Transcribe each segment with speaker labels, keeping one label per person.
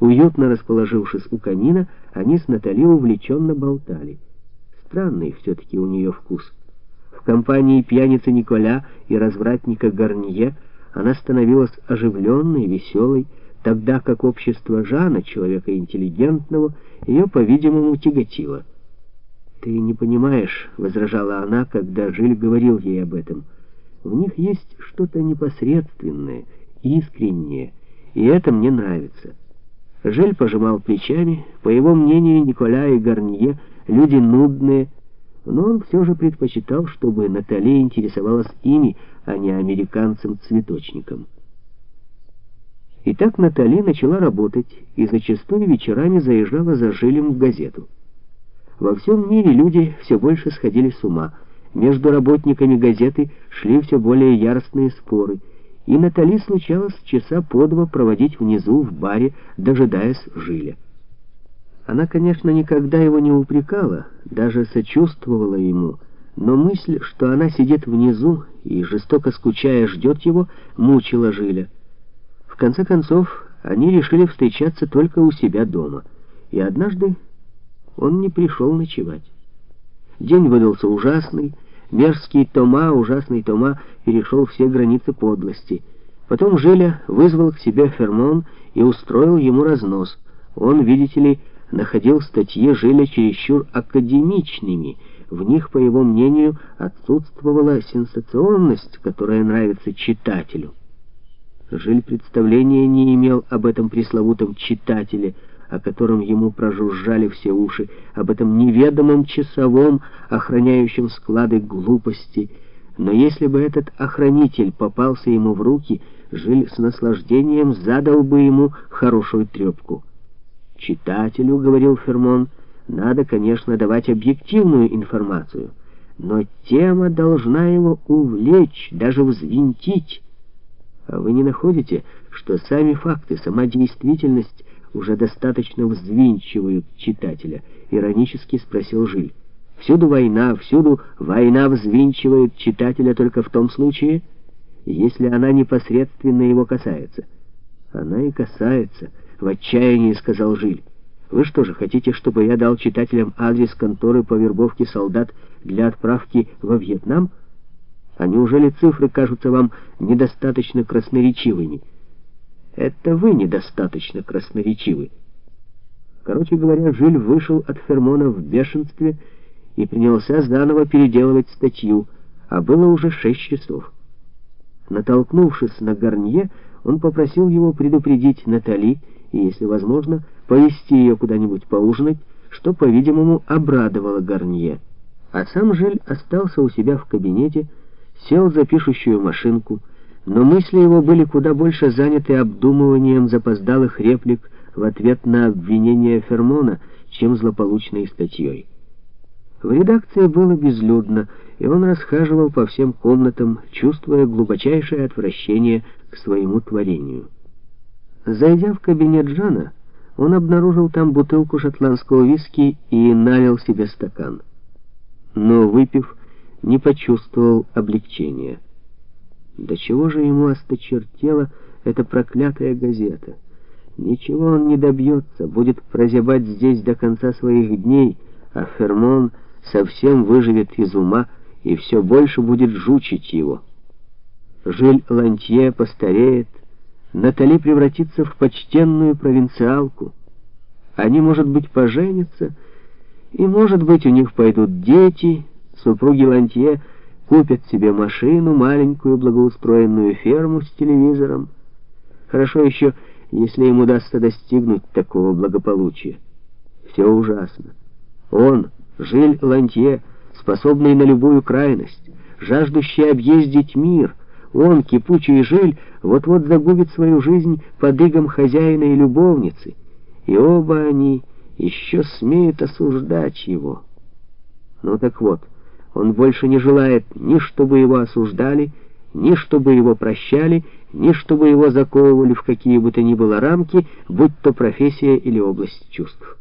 Speaker 1: Уютно расположившись у камина, они с Натали увлеченно болтали. Странный все-таки у нее вкус. В компании пьяницы Николя и развратника Гарнье она становилась оживленной, веселой, тогда как общество Жана, человека интеллигентного, ее, по-видимому, тяготило. «Ты не понимаешь», — возражала она, когда Жиль говорил ей об этом. «В них есть что-то непосредственное, искреннее, и это мне нравится». Жиль пожимал плечами. По его мнению, Николя и Гарнье — люди нудные, но он все же предпочитал, чтобы Натали интересовалась ими, а не американцем-цветочником. Итак, Натали начала работать и зачастую вечерами заезжала за Жилем в газету. Во всем мире люди все больше сходили с ума. Между работниками газеты шли все более яростные споры — и Натали случалось часа по два проводить внизу в баре, дожидаясь Жиля. Она, конечно, никогда его не упрекала, даже сочувствовала ему, но мысль, что она сидит внизу и, жестоко скучая, ждет его, мучила Жиля. В конце концов, они решили встречаться только у себя дома, и однажды он не пришел ночевать. День выдался ужасный, Мерзкий Тома, ужасный Тома, перешел все границы подлости. Потом Жиля вызвал к себе Фермон и устроил ему разнос. Он, видите ли, находил статьи Жиля чересчур академичными. В них, по его мнению, отсутствовала сенсационность, которая нравится читателю. Жиль представления не имел об этом пресловутом читателе, о котором ему прожужжали все уши, об этом неведомом часовом, охраняющем склады глупости. Но если бы этот охранитель попался ему в руки, Жиль с наслаждением задал бы ему хорошую трепку. «Читателю, — говорил Фермон, — надо, конечно, давать объективную информацию, но тема должна его увлечь, даже взвинтить. А вы не находите, что сами факты, сама действительность — уже достаточно взвинчивают читателя?» — иронически спросил Жиль. «Всюду война, всюду война взвинчивает читателя только в том случае, если она непосредственно его касается». «Она и касается», — в отчаянии сказал Жиль. «Вы что же, хотите, чтобы я дал читателям адрес конторы по вербовке солдат для отправки во Вьетнам? А неужели цифры кажутся вам недостаточно красноречивыми?» Это вы недостаточно красноречивы. Короче говоря, Жиль вышел от Фермона в бешенстве и принялся заново переделывать статью, а было уже шесть часов. Натолкнувшись на Гарнье, он попросил его предупредить Натали и, если возможно, повести ее куда-нибудь поужинать, что, по-видимому, обрадовало Гарнье. А сам Жиль остался у себя в кабинете, сел за пишущую машинку, но мысли его были куда больше заняты обдумыванием запоздалых реплик в ответ на обвинение Фермона, чем злополучной статьей. В редакции было безлюдно, и он расхаживал по всем комнатам, чувствуя глубочайшее отвращение к своему творению. Зайдя в кабинет Жана, он обнаружил там бутылку шотландского виски и налил себе стакан. Но, выпив, не почувствовал облегчения. До чего же ему осточертела эта проклятая газета? Ничего он не добьется, будет прозябать здесь до конца своих дней, а Фермон совсем выживет из ума и все больше будет жучить его. Жиль Лантье постареет, Натали превратится в почтенную провинциалку. Они, может быть, поженятся, и, может быть, у них пойдут дети, супруги Лантье — купят себе машину, маленькую благоустроенную ферму с телевизором. Хорошо еще, если им удастся достигнуть такого благополучия. Все ужасно. Он, Жиль Лантье, способный на любую крайность, жаждущий объездить мир, он, кипучий Жиль, вот-вот загубит свою жизнь под игом хозяина и любовницы, и оба они еще смеют осуждать его. Ну так вот, он больше не желает ни чтобы его осуждали, ни чтобы его прощали, ни чтобы его заковывали в какие бы то ни было рамки, будь то профессия или область чувств.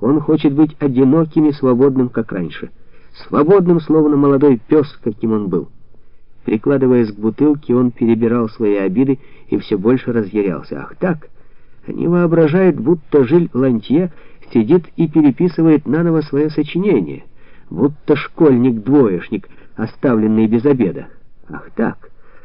Speaker 1: Он хочет быть одиноким и свободным, как раньше. Свободным, словно молодой пес, каким он был. Прикладываясь к бутылке, он перебирал свои обиды и все больше разъярялся. Ах так, Они воображают, будто Жиль Лантье сидит и переписывает наново свое сочинение, будто школьник-двоечник, оставленный без обеда. Ах так!